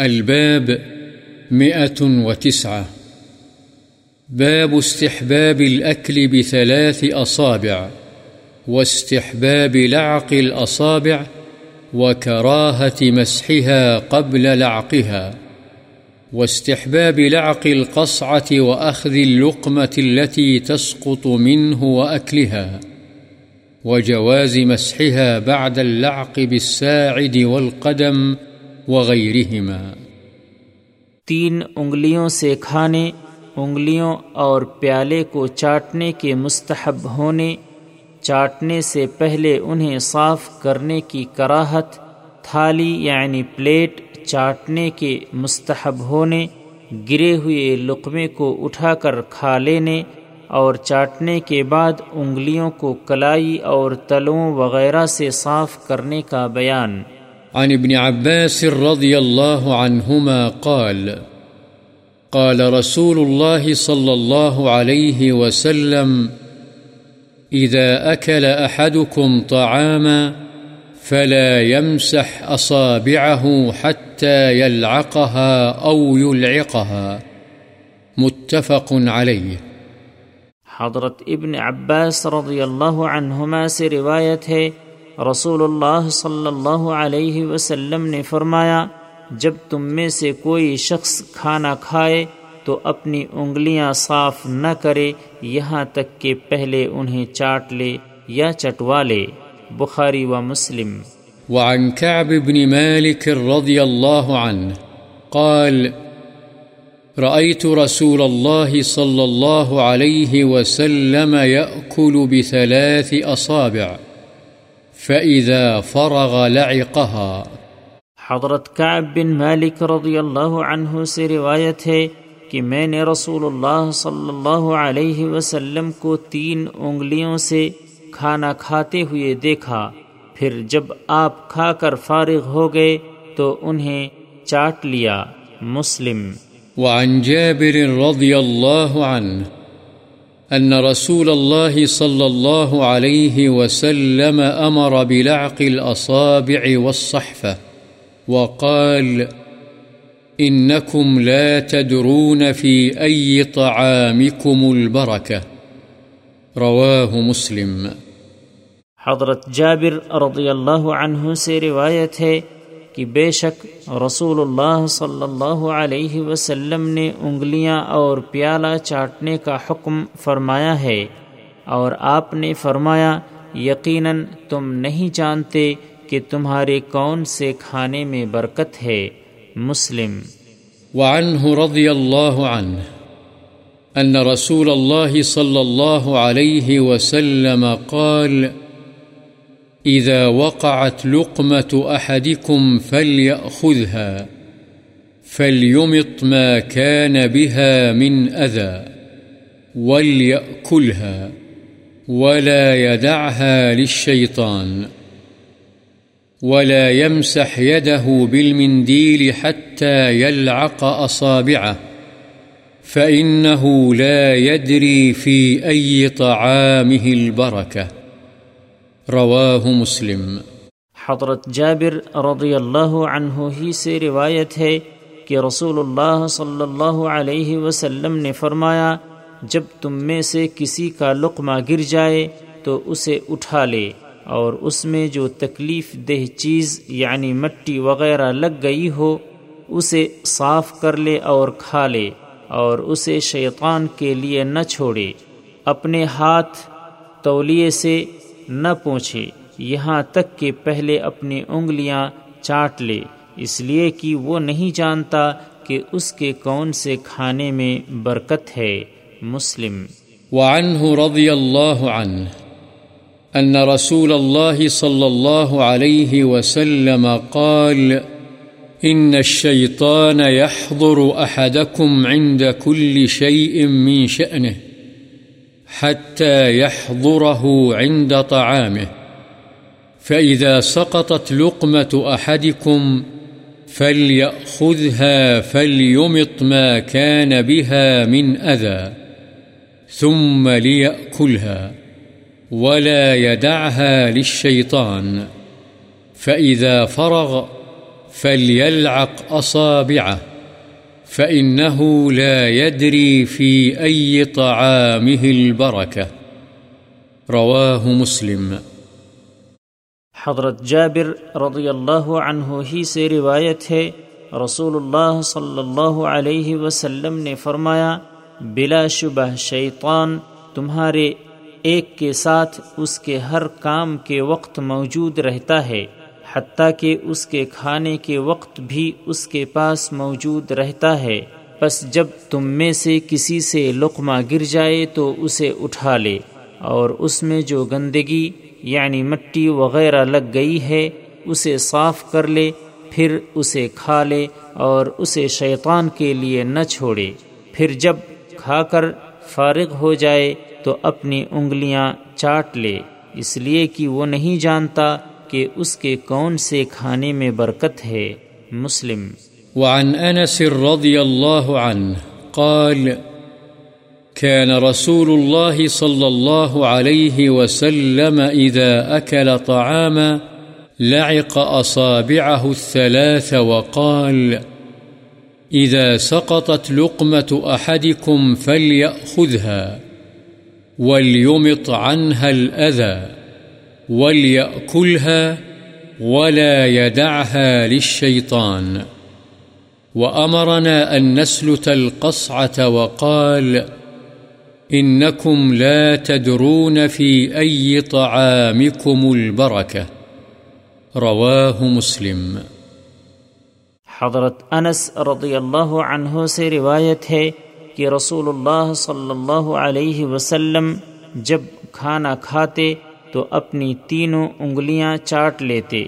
الباب مئة وتسعة. باب استحباب الأكل بثلاث أصابع، واستحباب لعق الأصابع، وكراهة مسحها قبل لعقها، واستحباب لعق القصعة وأخذ اللقمة التي تسقط منه وأكلها، وجواز مسحها بعد اللعق بالساعد والقدم وغيرهما تین انگلیوں سے کھانے، انگلیوں اور پیالے کو چاٹنے کے مستحب ہونے، چاٹنے سے پہلے انہیں صاف کرنے کی کراہت، تھالی یعنی پلیٹ چاٹنے کے مستحب ہونے، گرے ہوئے لقمے کو اٹھا کر کھا لینے اور چاٹنے کے بعد انگلیوں کو کلائی اور تلوں وغیرہ سے صاف کرنے کا بیان۔ عن ابن عباس رضي الله عنهما قال قال رسول الله صلى الله عليه وسلم إذا أكل أحدكم طعاما فلا يمسح أصابعه حتى يلعقها أو يلعقها متفق عليه حضرت ابن عباس رضی اللہ عنہما سے روایت ہے رسول اللہ صلی اللہ علیہ وسلم نے فرمایا، جب تم میں سے کوئی شخص کھانا کھائے تو اپنی انگلیاں صاف نہ کرے، یہاں تک کہ پہلے انہیں چاٹ لے یا چٹوا لے۔ بخاری و مسلم۔ وعن كعب بن مالك رضي الله عنه قال رأيت رسول الله صلى الله عليه وسلم يأكل بثلاث أصابع فإذا فرغ لعقها حضرت کعب بن مالک رضی اللہ عنہ سے روایت ہے کہ میں نے رسول اللہ صلی اللہ علیہ وسلم کو تین انگلیوں سے کھانا کھاتے ہوئے دیکھا۔ پھر جب آپ کھا کر فارغ ہو گئے تو انہیں چاٹ لیا۔ مسلم۔ وعن جابر رضي الله عنه أن رسول الله صلى الله عليه وسلم أمر بلعق الأصابع والصحفة وقال، إنكم لا تدرون في أي طعامكم البركة. رواه مسلم. حضرت جابر رضی اللہ عنہ سے روایت ہے کہ بے شک رسول اللہ صلی اللہ علیہ وسلم نے انگلیاں اور پیالہ چاٹنے کا حکم فرمایا ہے اور آپ نے فرمایا، یقیناً تم نہیں جانتے کہ تمہارے کون سے کھانے میں برکت ہے۔ مسلم۔ وعنه رضي الله عنه أن رسول الله صلى الله عليه وسلم قال إذا وقعت لقمة أحدكم فليأخذها، فليمط ما كان بها من أذى وليأكلها ولا يدعها للشيطان، ولا يمسح يده بالمنديل حتى يلعق أصابعه، فإنه لا يدري في أي طعامه البركة. رواه مسلم۔ حضرت جابر رضی اللہ عنہ ہی سے روایت ہے کہ رسول اللہ صلی اللہ علیہ وسلم نے فرمایا، جب تم میں سے کسی کا لقمہ گر جائے تو اسے اٹھا لے اور اس میں جو تکلیف دہ چیز یعنی مٹی وغیرہ لگ گئی ہو، اسے صاف کر لے اور کھا لے اور اسے شیطان کے لیے نہ چھوڑے۔ اپنے ہاتھ تولیے سے نہ پہنچے یہاں تک کہ پہلے اپنی انگلیاں چاٹ لے۔ اس لیے کہ وہ نہیں جانتا کہ اس کے کون سے کھانے میں برکت ہے۔ مسلم۔ وعنه رضي الله عنه أن رسول الله صلى الله عليه وسلم قال إن الشيطان يحضر أحدكم عند كل شيء من شأنه حتى يحضره عند طعامه. فإذا سقطت لقمة أحدكم فليأخذها فليمط ما كان بها من أذى، ثم ليأكلها ولا يدعها للشيطان. فإذا فرغ فليلعق أصابعه. فإنه لا يدري في أي طعامه البركة رواه مسلم حضرت جابر رضی اللہ عنہ ہی سے روایت ہے، رسول اللہ صلی اللہ علیہ وسلم نے فرمایا، بلا شبہ شیطان، تمہارے ایک کے ساتھ اس کے ہر کام کے وقت موجود رہتا ہے۔ حتیٰ کہ اس کے کھانے کے وقت بھی اس کے پاس موجود رہتا ہے۔ بس جب تم میں سے کسی سے لقمہ گر جائے تو اسے اٹھا لے۔ اور اس میں جو گندگی یعنی مٹی وغیرہ لگ گئی ہے، اسے صاف کر لے، پھر اسے کھا لے اور اسے شیطان کے لیے نہ چھوڑے۔ پھر جب کھا کر فارغ ہو جائے تو اپنی انگلیاں چاٹ لے۔ اس لیے کہ وہ نہیں جانتا کہ اس کے کون سے کھانے میں برکت ہے؟ مسلم۔ وعن انس رضی اللہ عنہ قال كان رسول الله صلى الله عليه وسلم إذا أكل طعاما لعق أصابعه الثلاث وقال إذا سقطت لقمة أحدكم فليأخذها، وليمط عنها الأذى. وليأكلها ولا يدعها للشيطان. وأمرنا أن نسلت القصعة وقال إنكم لا تدرون في أي طعامكم البركة. رواه مسلم. حضرت انس رضی اللہ عنہ سے روایت ہے کہ رسول اللہ صلی اللہ علیہ وسلم جب کھانا کھاتے تو اپنی تینوں انگلیاں چاٹ لیتے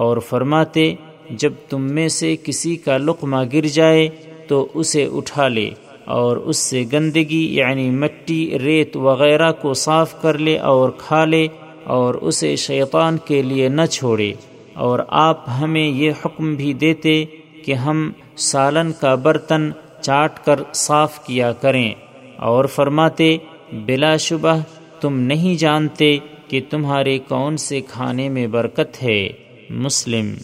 اور فرماتے، جب تم میں سے کسی کا لقمہ گر جائے تو اسے اٹھا لے اور اس سے گندگی یعنی مٹی، ریت وغیرہ کو صاف کر لے اور کھا لے اور اسے شیطان کے لیے نہ چھوڑے اور آپ ہمیں یہ حکم بھی دیتے کہ ہم سالن کا برتن چاٹ کر صاف کیا کریں اور فرماتے، بلا شبہ تم نہیں جانتے کہ تمہارے کون سے کھانے میں برکت ہے؟ مسلم۔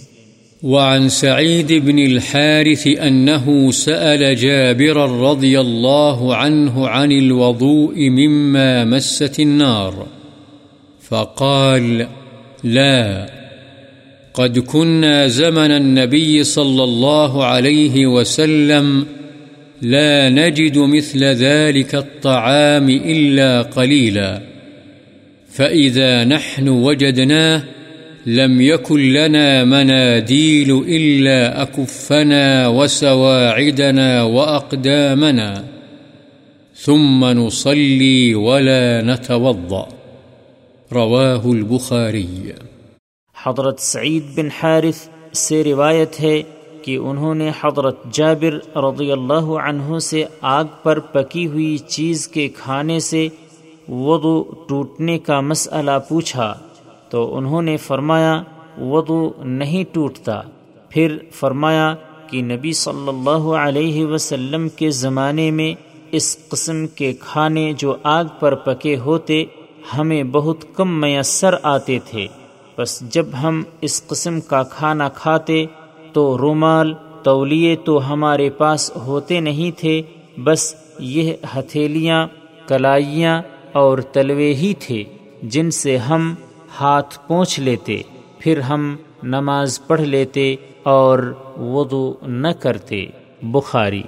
وعن سعيد بن الحارث أنه سأل جابر رضي الله عنه عن الوضوء مما مست النار، فقال، لا، قد كنا زمن النبي صلى الله عليه وسلم لا نجد مثل ذلك الطعام إلا قليلا۔ فإذا نحن وجدناه لم يكن لنا مناديل إلا أكفنا وسواعدنا وأقدامنا ثم نصلي ولا نتوضأ رواه البخاري حضرت سعید بن حارث سے روایت ہے کہ انہوں نے حضرت جابر رضی اللہ عنہ سے آگ پر پکی ہوئی چیز کے کھانے سے وضو ٹوٹنے کا مسئلہ پوچھا تو انہوں نے فرمایا، وضو نہیں ٹوٹتا۔ پھر فرمایا کہ نبی صلی اللہ علیہ وسلم کے زمانے میں اس قسم کے کھانے جو آگ پر پکے ہوتے، ہمیں بہت کم میسر آتے تھے۔ بس جب ہم اس قسم کا کھانا کھاتے تو رومال، تولیے تو ہمارے پاس ہوتے نہیں تھے، بس یہ ہتھیلیاں، کلائیاں اور تلوے ہی تھے جن سے ہم ہاتھ پونچھ لیتے، پھر ہم نماز پڑھ لیتے اور وضو نہ کرتے۔ بخاری